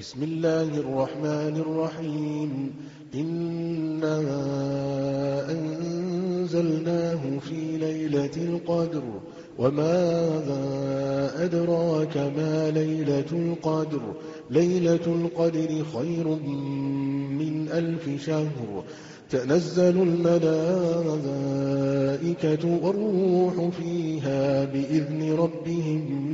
بسم الله الرحمن الرحيم. إنا أنزلناه في ليلة القدر. وما أدراك ما ليلة القدر. ليلة القدر خير من ألف شهر. تنزل الملائكة والروح فيها بإذن ربهم